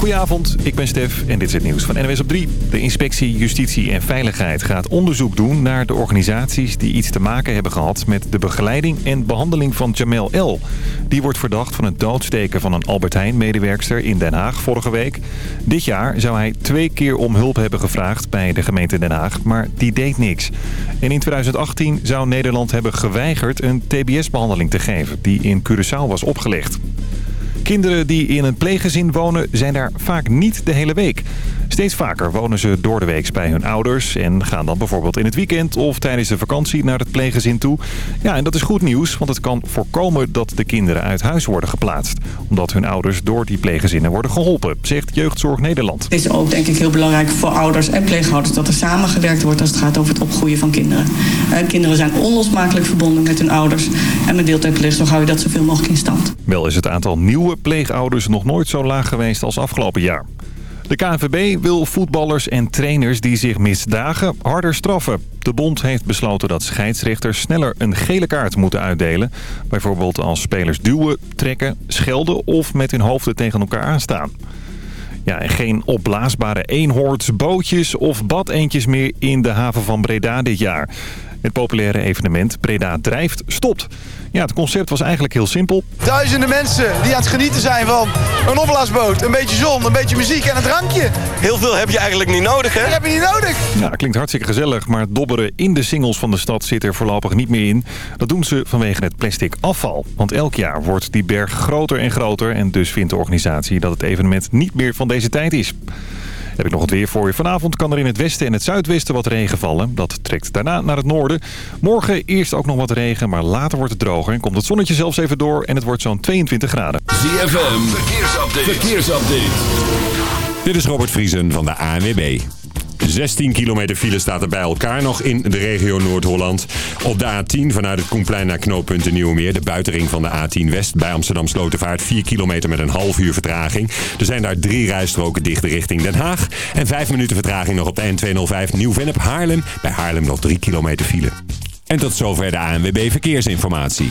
Goedenavond, ik ben Stef en dit is het nieuws van NWS op 3. De inspectie Justitie en Veiligheid gaat onderzoek doen naar de organisaties die iets te maken hebben gehad met de begeleiding en behandeling van Jamel L. Die wordt verdacht van het doodsteken van een Albert Heijn-medewerkster in Den Haag vorige week. Dit jaar zou hij twee keer om hulp hebben gevraagd bij de gemeente Den Haag, maar die deed niks. En in 2018 zou Nederland hebben geweigerd een tbs-behandeling te geven die in Curaçao was opgelegd. Kinderen die in een pleeggezin wonen zijn daar vaak niet de hele week. Steeds vaker wonen ze door de week bij hun ouders... en gaan dan bijvoorbeeld in het weekend of tijdens de vakantie naar het pleeggezin toe. Ja, en dat is goed nieuws, want het kan voorkomen dat de kinderen uit huis worden geplaatst. Omdat hun ouders door die pleeggezinnen worden geholpen, zegt Jeugdzorg Nederland. Het is ook denk ik heel belangrijk voor ouders en pleeghouders... dat er samengewerkt wordt als het gaat over het opgroeien van kinderen. Eh, kinderen zijn onlosmakelijk verbonden met hun ouders... en met deeltijdpleegzorg hou je dat zoveel mogelijk in stand. Wel is het aantal nieuwe pleegouders nog nooit zo laag geweest als afgelopen jaar. De KNVB wil voetballers en trainers die zich misdagen harder straffen. De bond heeft besloten dat scheidsrechters sneller een gele kaart moeten uitdelen. Bijvoorbeeld als spelers duwen, trekken, schelden of met hun hoofden tegen elkaar aanstaan. Ja, en geen opblaasbare eenhoorns, bootjes of badeentjes meer in de haven van Breda dit jaar. Het populaire evenement Breda Drijft stopt. Ja, het concept was eigenlijk heel simpel. Duizenden mensen die aan het genieten zijn van een opblaasboot, een beetje zon, een beetje muziek en een drankje. Heel veel heb je eigenlijk niet nodig, hè? Dat heb je niet nodig. Ja, klinkt hartstikke gezellig, maar dobberen in de singles van de stad zit er voorlopig niet meer in. Dat doen ze vanwege het plastic afval. Want elk jaar wordt die berg groter en groter en dus vindt de organisatie dat het evenement niet meer van deze tijd is. Heb ik nog het weer voor je. Vanavond kan er in het westen en het zuidwesten wat regen vallen. Dat trekt daarna naar het noorden. Morgen eerst ook nog wat regen, maar later wordt het droger. En komt het zonnetje zelfs even door en het wordt zo'n 22 graden. ZFM, verkeersupdate. verkeersupdate. Dit is Robert Vriesen van de ANWB. 16 kilometer file staat er bij elkaar nog in de regio Noord-Holland. Op de A10 vanuit het Koenplein naar knooppunt Nieuwmeer. De buitenring van de A10 West bij Amsterdam Slotervaart. 4 kilometer met een half uur vertraging. Er zijn daar drie rijstroken dicht richting Den Haag. En 5 minuten vertraging nog op de N205 Nieuw-Vennep Haarlem. Bij Haarlem nog 3 kilometer file. En tot zover de ANWB Verkeersinformatie.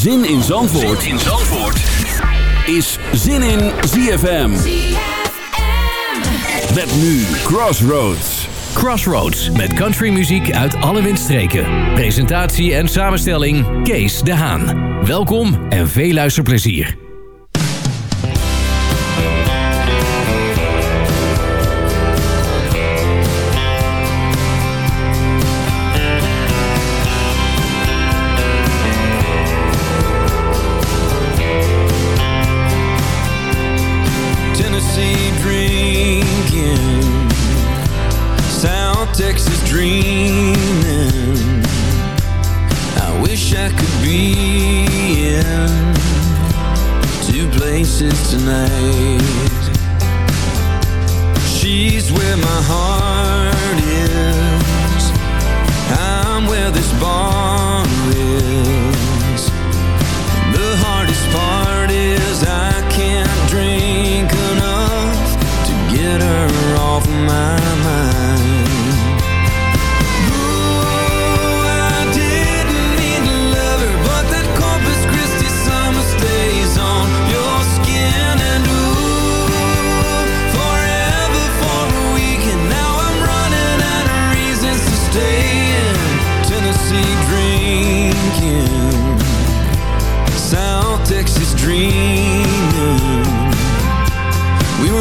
Zin in Zandvoort, zin in Zandvoort. is Zin in ZFM. Met nu Crossroads. Crossroads met countrymuziek uit alle windstreken. Presentatie en samenstelling Kees de Haan. Welkom en veel luisterplezier. Places tonight. She's where my heart is. I'm where this bar is. The hardest part is I can't drink enough to get her off my mind.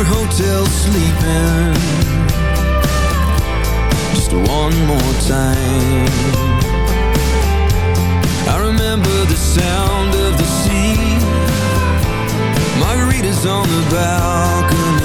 Hotel sleeping. Just one more time. I remember the sound of the sea. Margaritas on the balcony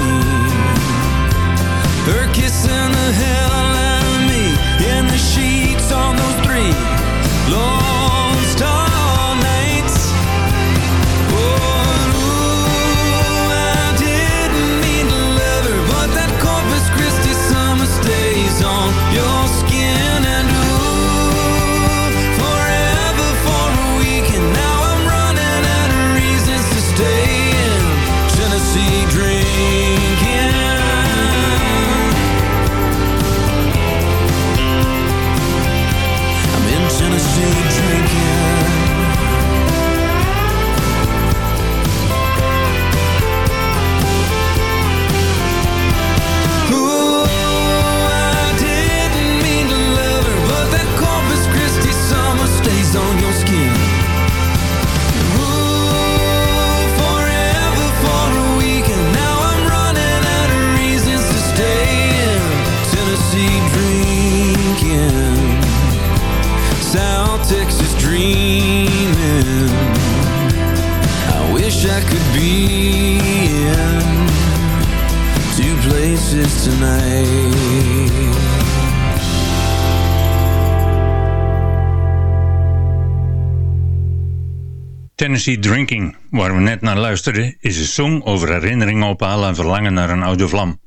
Tennessee Drinking, waar we net naar luisterden, is een song over herinneringen ophalen en verlangen naar een oude vlam.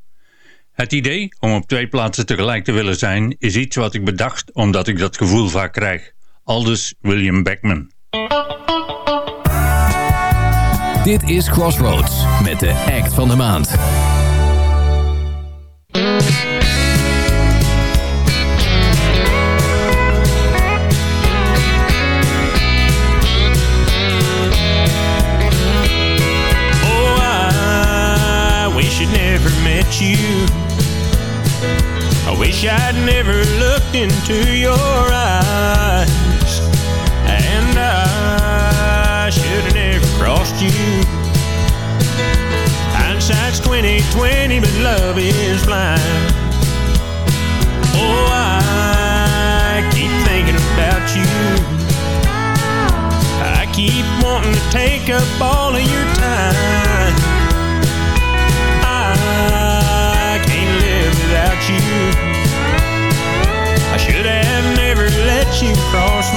Het idee om op twee plaatsen tegelijk te willen zijn is iets wat ik bedacht omdat ik dat gevoel vaak krijg. Aldus William Beckman. Dit is Crossroads met de act van de maand. Wish I'd never met you. I wish I'd never looked into your eyes. And I should have never crossed you. Hindsight's 2020, but love is blind. Oh, I keep thinking about you. I keep wanting to take up all of your time. You. I should have never let you cross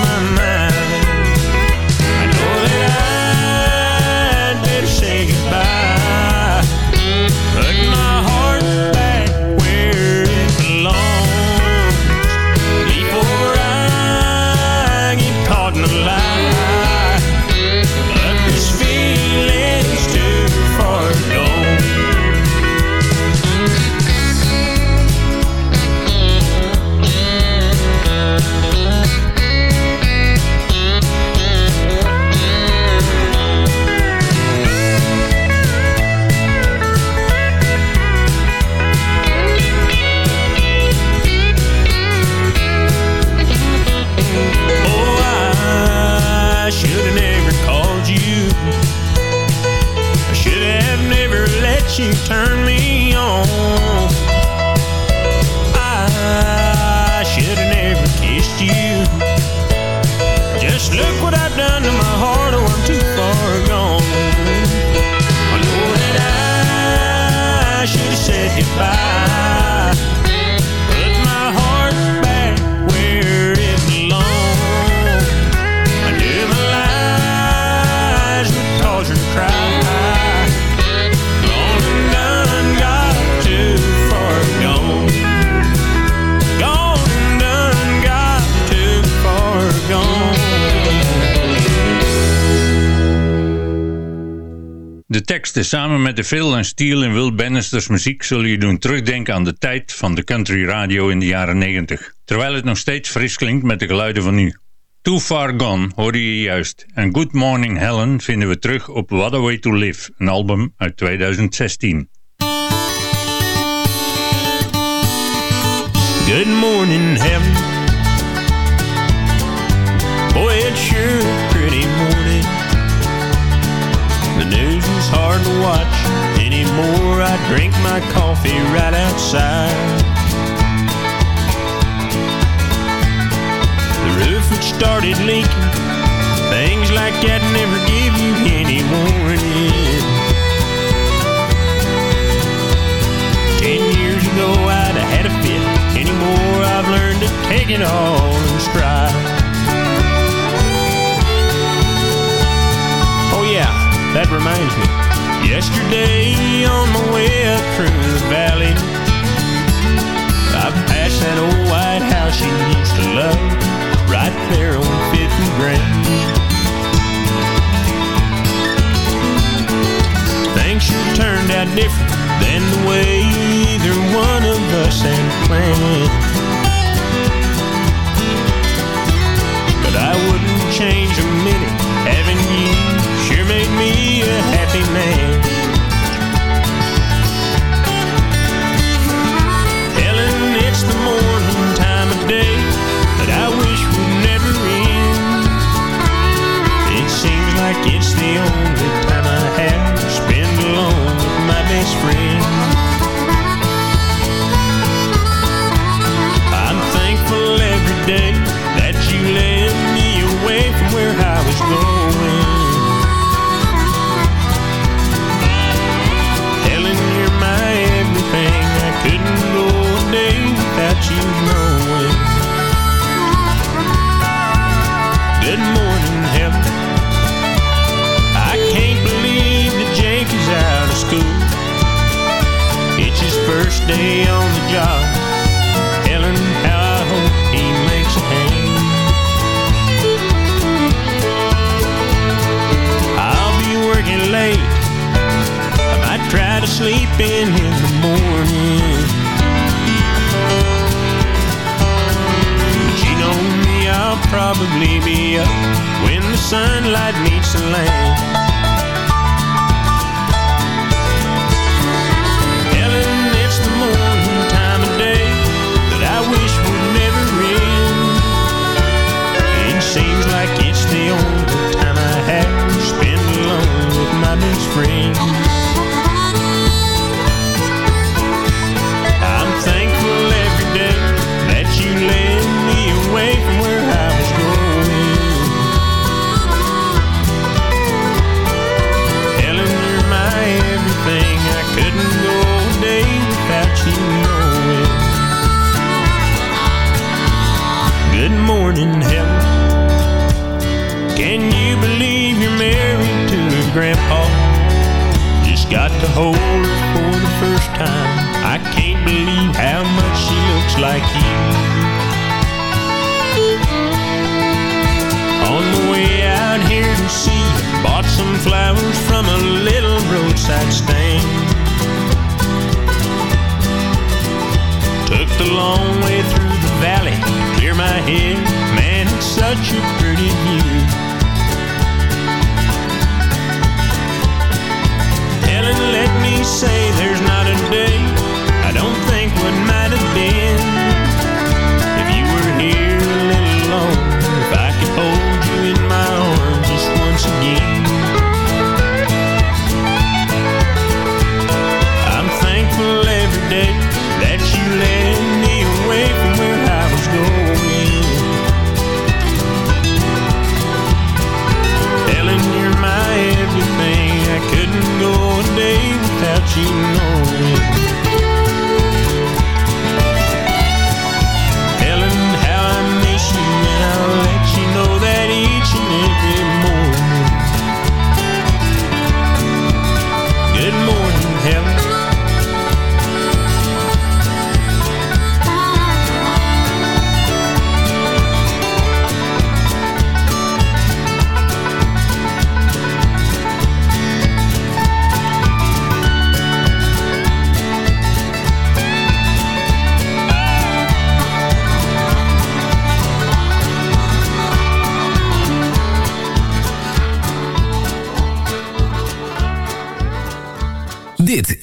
met de Phil en Steel en Will Bannisters muziek zullen je doen terugdenken aan de tijd van de country radio in de jaren 90. Terwijl het nog steeds fris klinkt met de geluiden van nu. Too Far Gone hoorde je juist. En Good Morning Helen vinden we terug op What a Way to Live, een album uit 2016. Good morning, heaven. Boy, it's sure a pretty morning. The news is hard to watch anymore. I drink my coffee right outside. The roof had started leaking. Things like that never give you any warning. Ten years ago, I'd have had a fit. Anymore, I've learned to take it all in stride. Oh, yeah, that reminds me. Yesterday, on my way up through the valley, I passed that old white house she used to love, right there on Fifth and Grand. Things sure turned out different than the way either one of us had planned. But I wouldn't change a minute. Having you sure made me a happy man. Helen, it's the morning time of day that I wish would never end. It seems like it's the only time I have to spend alone with my best friend. you knowing. Good morning, heaven. I can't believe that Jake is out of school. It's his first day on the job. Tell him how I hope he makes a hang. I'll be working late. I might try to sleep in probably be up when the sunlight meets the land. To hold her for the first time. I can't believe how much she looks like you. On the way out here to see you, bought some flowers from a little roadside stand. Took the long way through the valley clear my head. Man, it's such a pretty view. Let me say there's not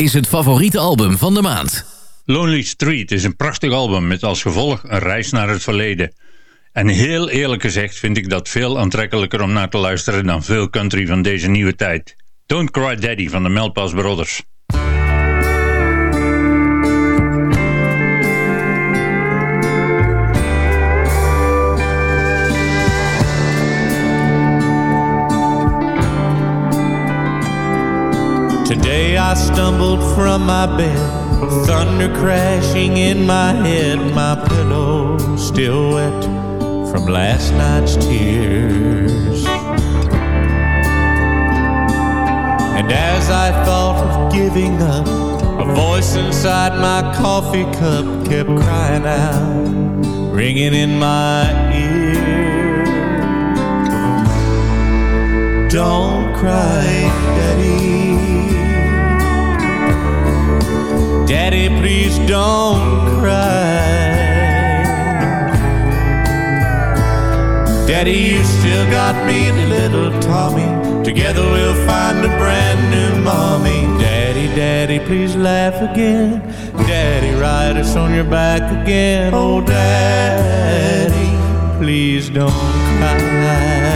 is het favoriete album van de maand. Lonely Street is een prachtig album met als gevolg een reis naar het verleden. En heel eerlijk gezegd vind ik dat veel aantrekkelijker om naar te luisteren dan veel country van deze nieuwe tijd. Don't Cry Daddy van de Melpas Brothers. Today I stumbled from my bed, thunder crashing in my head, my pillow still wet from last night's tears. And as I thought of giving up, a voice inside my coffee cup kept crying out, ringing in my ear. Don't cry, Daddy. Daddy, please don't cry. Daddy, you still got me little Tommy. Together we'll find a brand new mommy. Daddy, Daddy, please laugh again. Daddy, ride us on your back again. Oh, Daddy, please don't cry.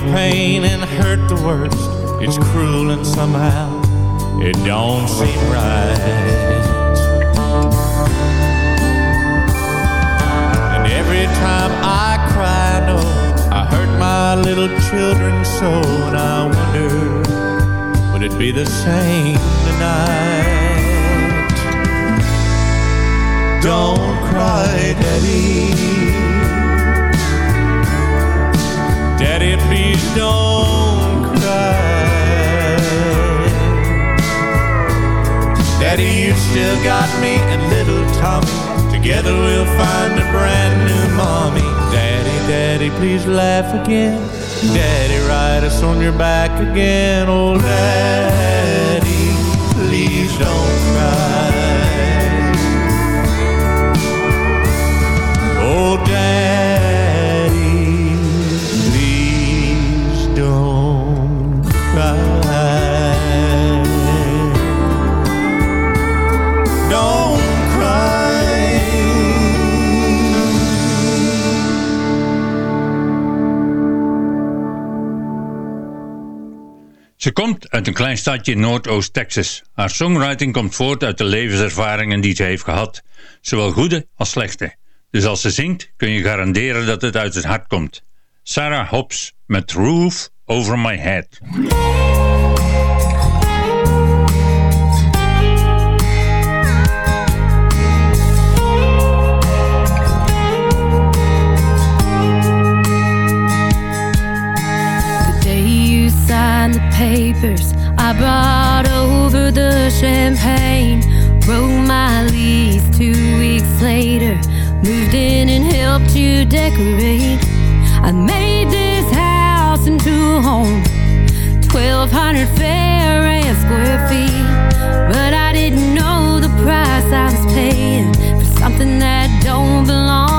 Pain and hurt the worst? It's cruel and somehow it don't seem right. And every time I cry, I know I hurt my little children so, and I wonder, would it be the same tonight? Don't cry, Daddy. Daddy, please don't cry. Daddy, you still got me and little Tommy. Together we'll find a brand new mommy. Daddy, Daddy, please laugh again. Daddy, ride us on your back again. Oh, Daddy, uit een klein stadje in Noordoost-Texas. Haar songwriting komt voort uit de levenservaringen die ze heeft gehad. Zowel goede als slechte. Dus als ze zingt kun je garanderen dat het uit het hart komt. Sarah Hobbs met Roof Over My Head. The papers, I brought over the champagne. Wrote my lease two weeks later, moved in and helped you decorate. I made this house into a home, 1200 fair and square feet. But I didn't know the price I was paying for something that don't belong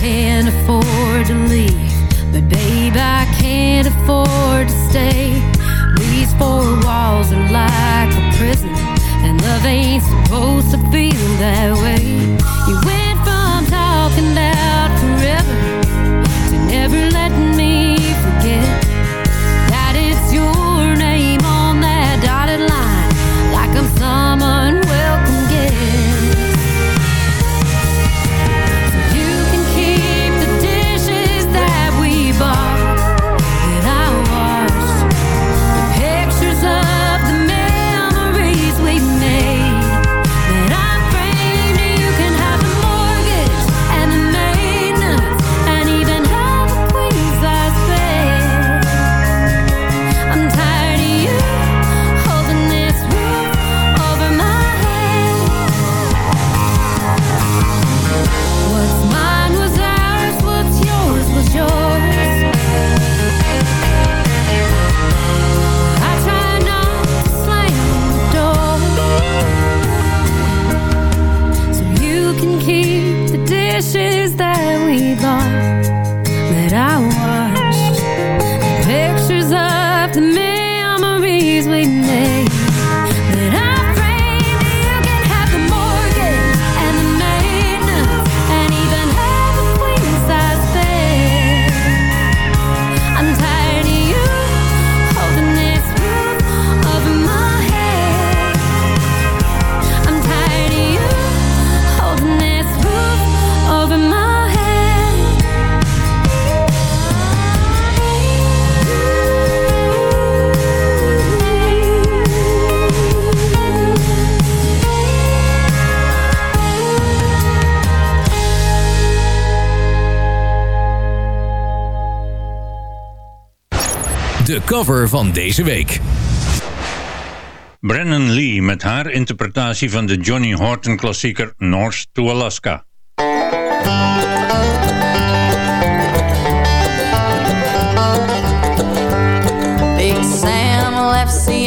can't afford to leave, but babe, I can't afford to stay. These four walls are like a prison, and love ain't supposed to feel that way. You cover van deze week. Brennan Lee met haar interpretatie van de Johnny Horton klassieker North to Alaska. Big Sam left Seattle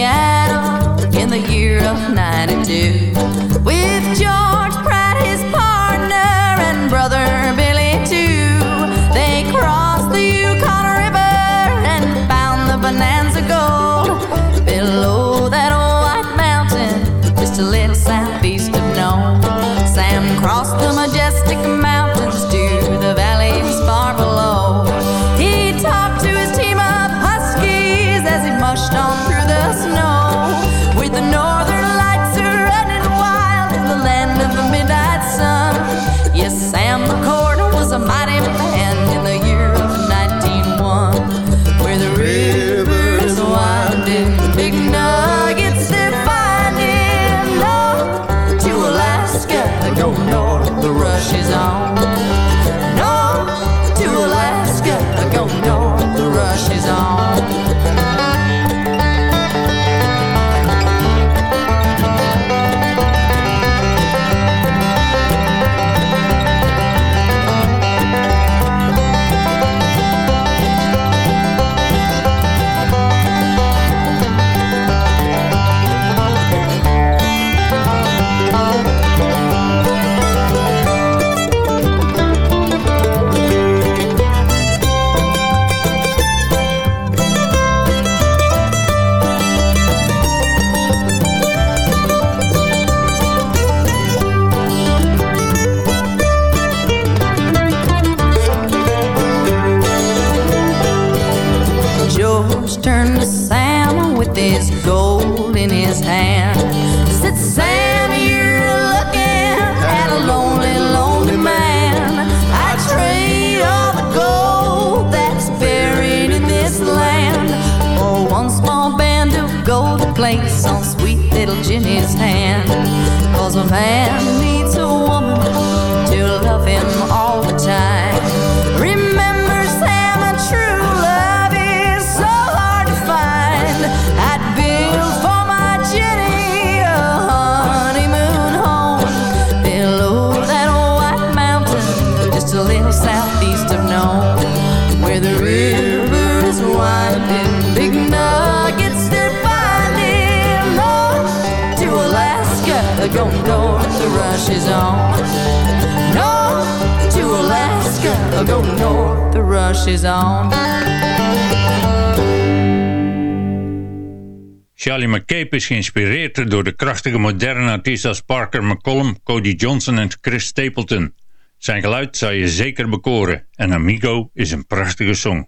geïnspireerd door de krachtige moderne artiesten als Parker McCollum, Cody Johnson en Chris Stapleton. Zijn geluid zou je zeker bekoren en Amigo is een prachtige song.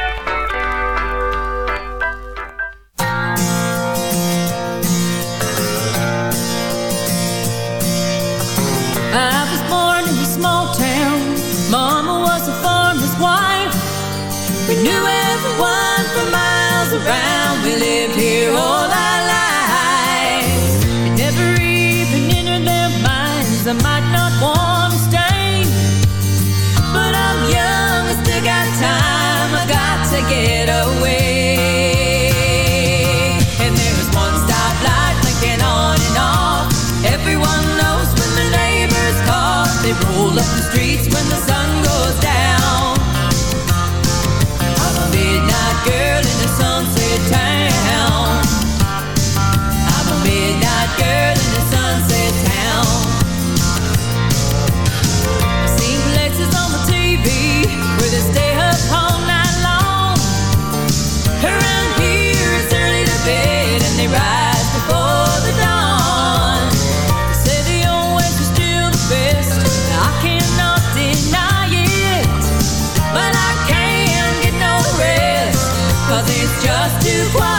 streets do quite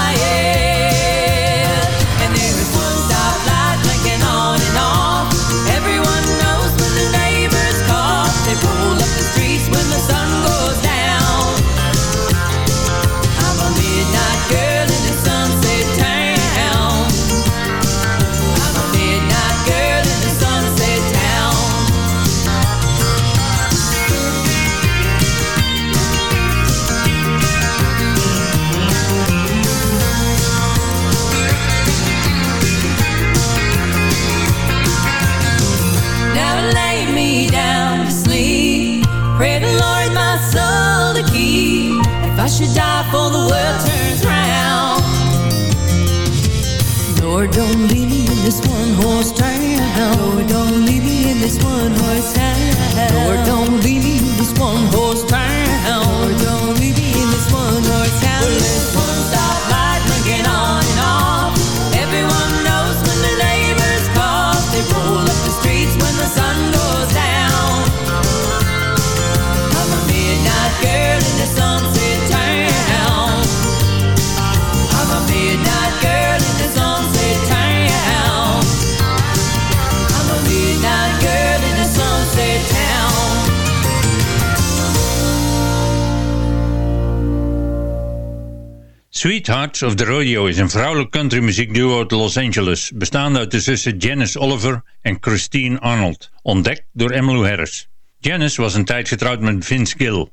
Sweethearts of the Rodeo is een vrouwelijk countrymuziek duo uit Los Angeles, bestaande uit de zussen Janice Oliver en Christine Arnold, ontdekt door Emily Harris. Janice was een tijd getrouwd met Vince Gill.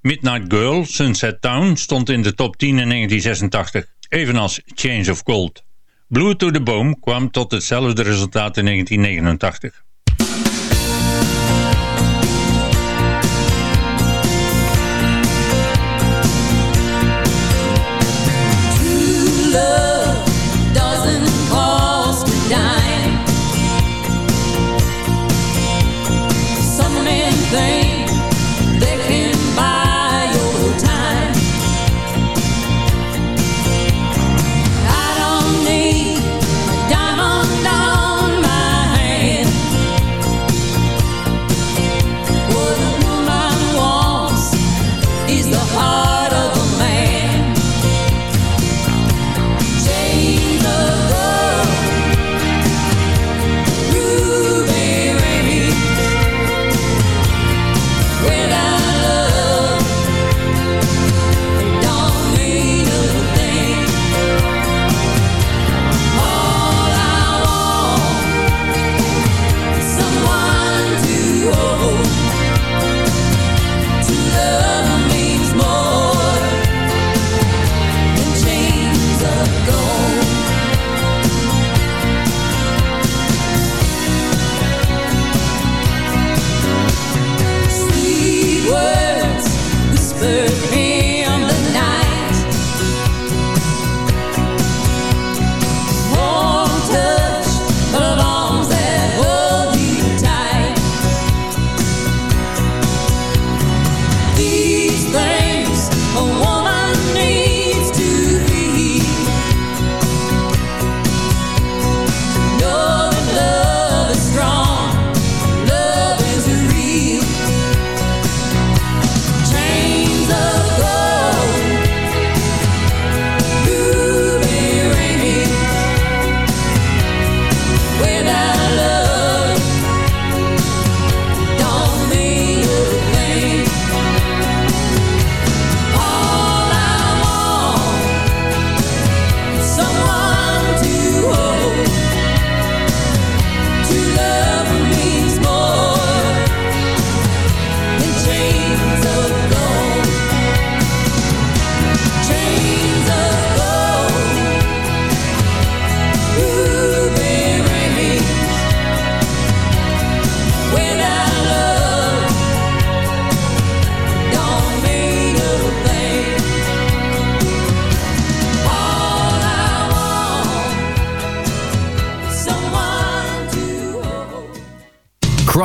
Midnight Girl, Sunset Town stond in de top 10 in 1986, evenals Change of Gold. Blue to the Boom kwam tot hetzelfde resultaat in 1989.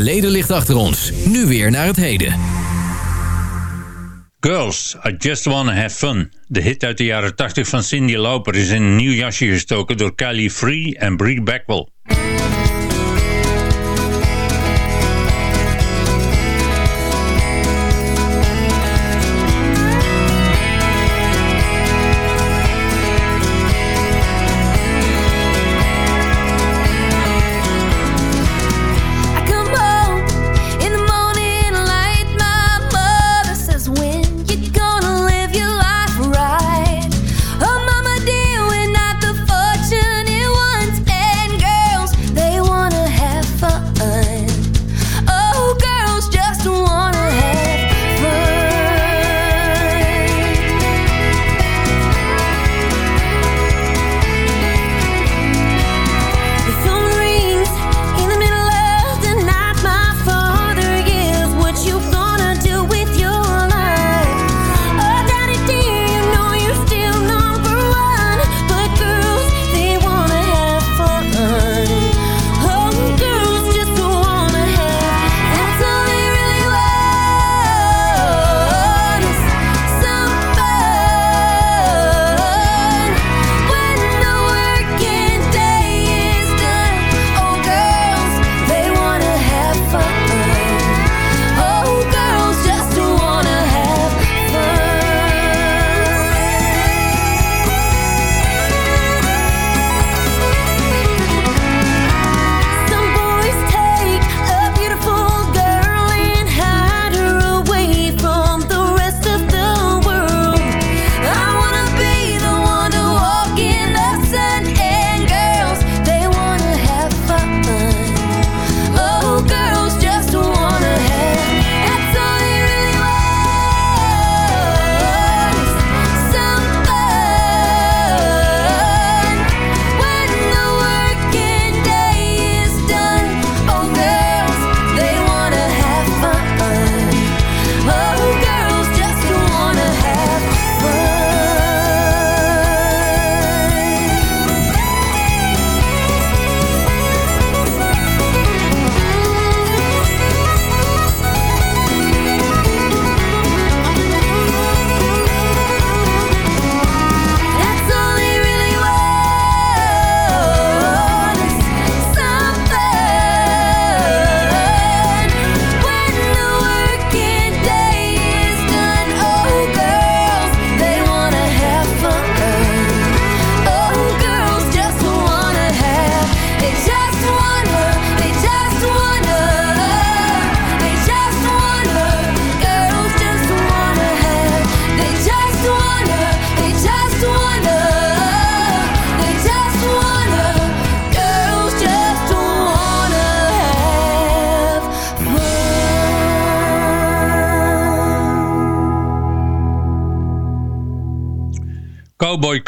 Leden ligt achter ons. Nu weer naar het heden. Girls, I Just Wanna Have Fun. De hit uit de jaren 80 van Cindy Lauper is in een nieuw jasje gestoken door Kylie Free en Brie Backwell.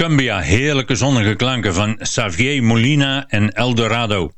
Cumbia heerlijke zonnige klanken van Xavier Molina en Eldorado.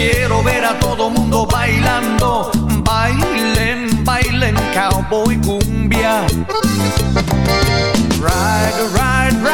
Quiero ver a todo mundo bailando. Bailen, bailen, cowboy cumbia. Ride, ride, ride.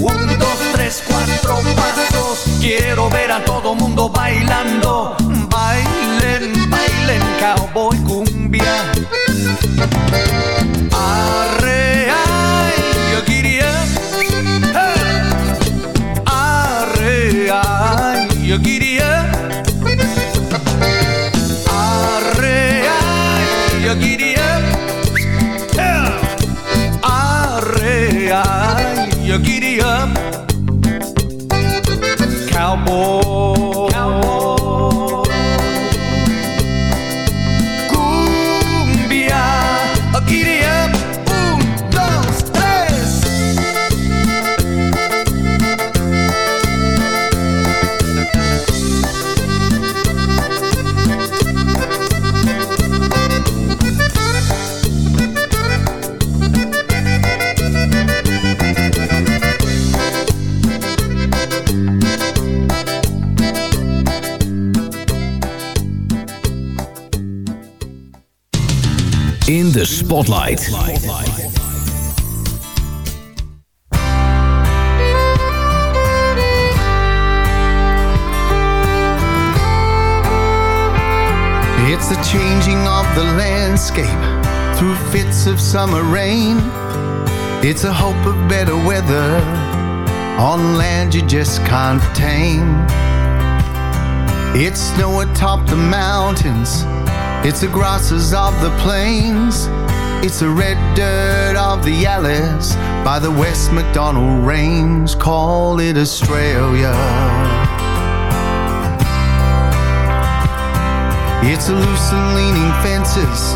Un, dos, tres, cuatro pasos. Quiero ver a todo mundo bailando. Bailen, bailen, cowboy cumbia. Spotlight. Spotlight. It's the changing of the landscape through fits of summer rain. It's a hope of better weather on land you just can't tame. It's snow atop the mountains, it's the grasses of the plains. It's the red dirt of the Alice by the West MacDonnell Range. Call it Australia. It's the loose and leaning fences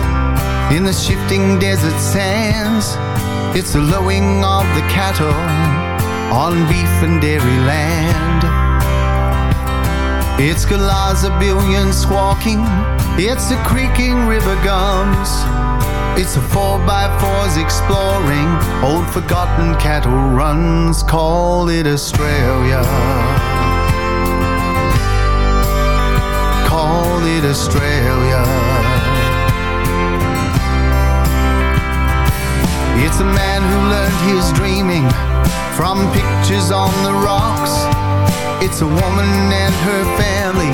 in the shifting desert sands. It's the lowing of the cattle on beef and dairy land. It's Galaza billion squawking. It's the creaking river gums. It's a four by fours exploring old forgotten cattle runs. Call it Australia. Call it Australia. It's a man who learned his dreaming from pictures on the rocks. It's a woman and her family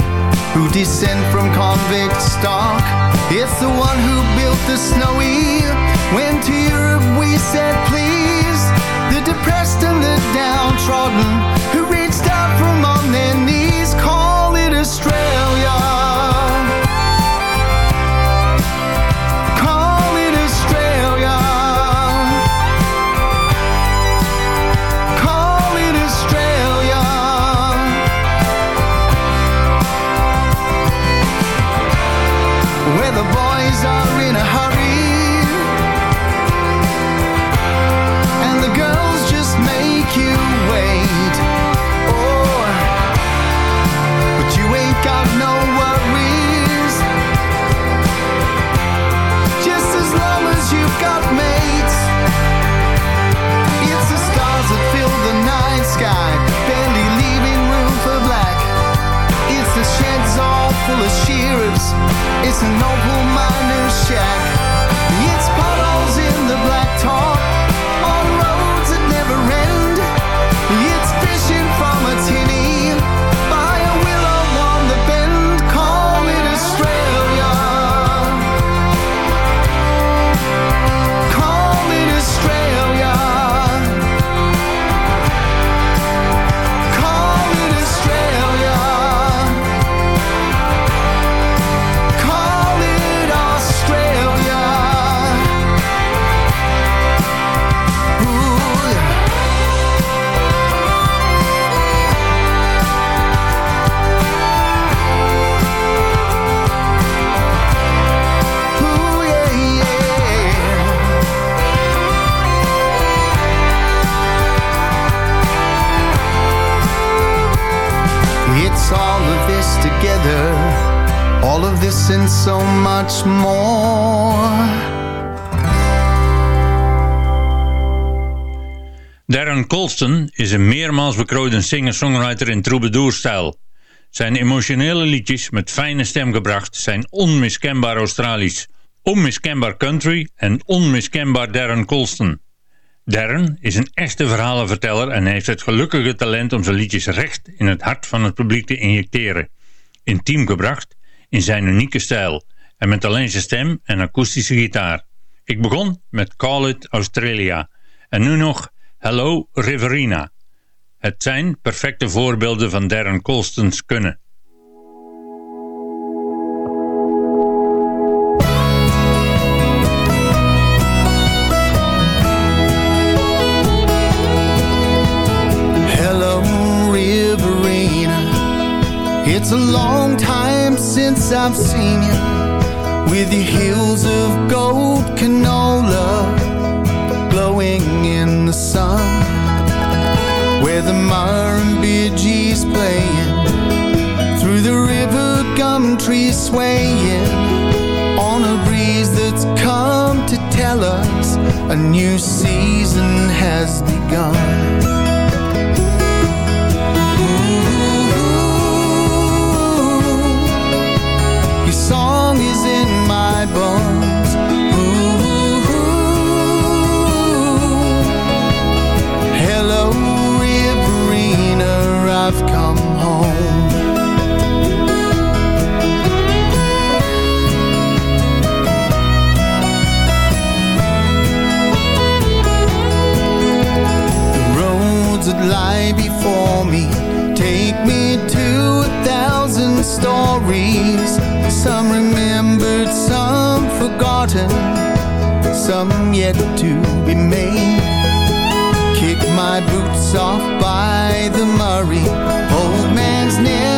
who descend from convict stock. It's the one who built the snowy when to Europe we said please. The depressed and the downtrodden who reached out from on their knees. Call it Australia. Full of shearers. It's an opal miner's shack It's potholes in the blacktop On is een meermaals bekroonde singer-songwriter in troubadourstijl. Zijn emotionele liedjes met fijne stem gebracht zijn onmiskenbaar Australisch, onmiskenbaar country en onmiskenbaar Darren Colston. Darren is een echte verhalenverteller en heeft het gelukkige talent om zijn liedjes recht in het hart van het publiek te injecteren. Intiem gebracht, in zijn unieke stijl en met alleen zijn stem en akoestische gitaar. Ik begon met Call It Australia en nu nog Hello Riverina. Het zijn perfecte voorbeelden van Darren Colston's kunnen. It's a long time since I've seen you. With your hills of gold canola glowing in the sun, where the Murrumbidgee's playing through the river gum trees swaying on a breeze that's come to tell us a new season has begun. that lie before me. Take me to a thousand stories. Some remembered, some forgotten Some yet to be made. Kick my boots off by the Murray. Old man's near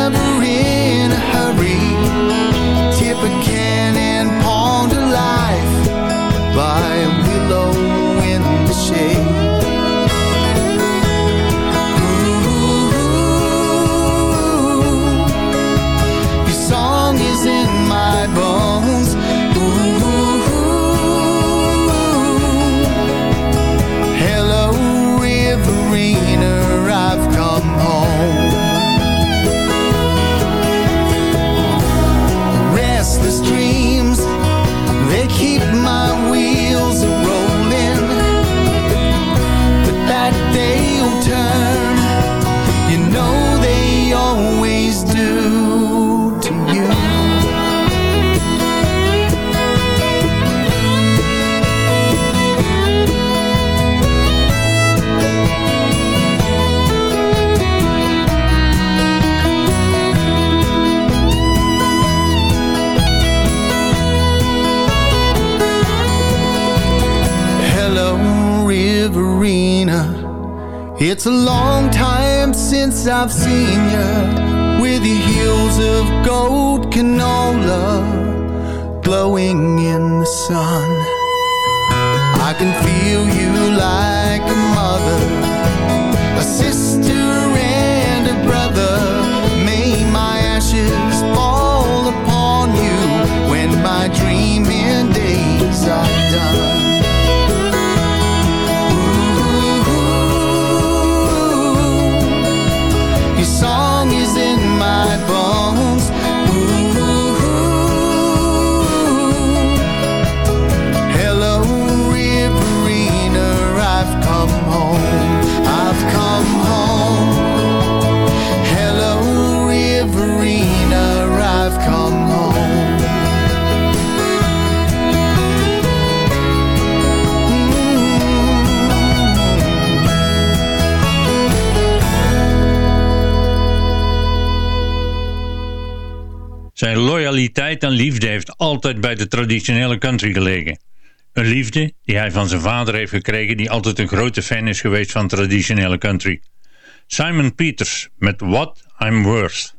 sim bij de traditionele country gelegen. Een liefde die hij van zijn vader heeft gekregen die altijd een grote fan is geweest van traditionele country. Simon Peters met What I'm Worth.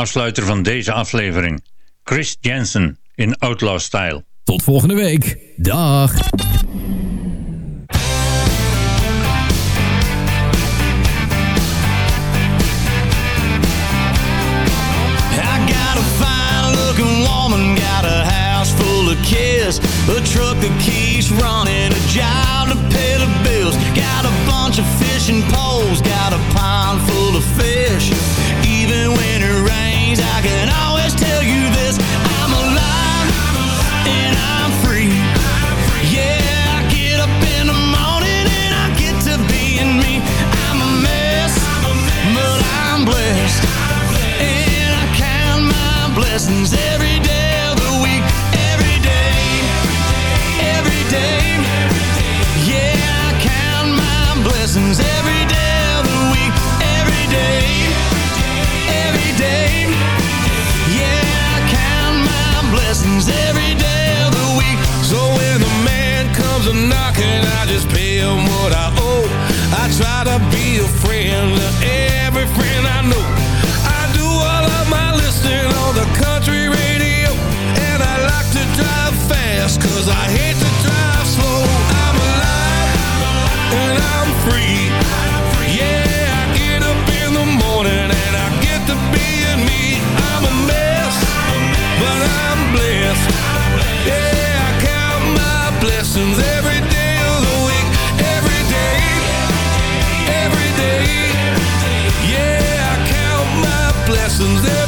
afsluiter van deze aflevering. Chris Jensen in Outlaw Style. Tot volgende week. Dag. A truck that keeps running them what I owe. I try to be a friend to every friend I know. I do all of my listening on the country radio. And I like to drive fast, cause I hate to drive slow. I'm alive, and I'm lessons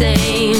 same.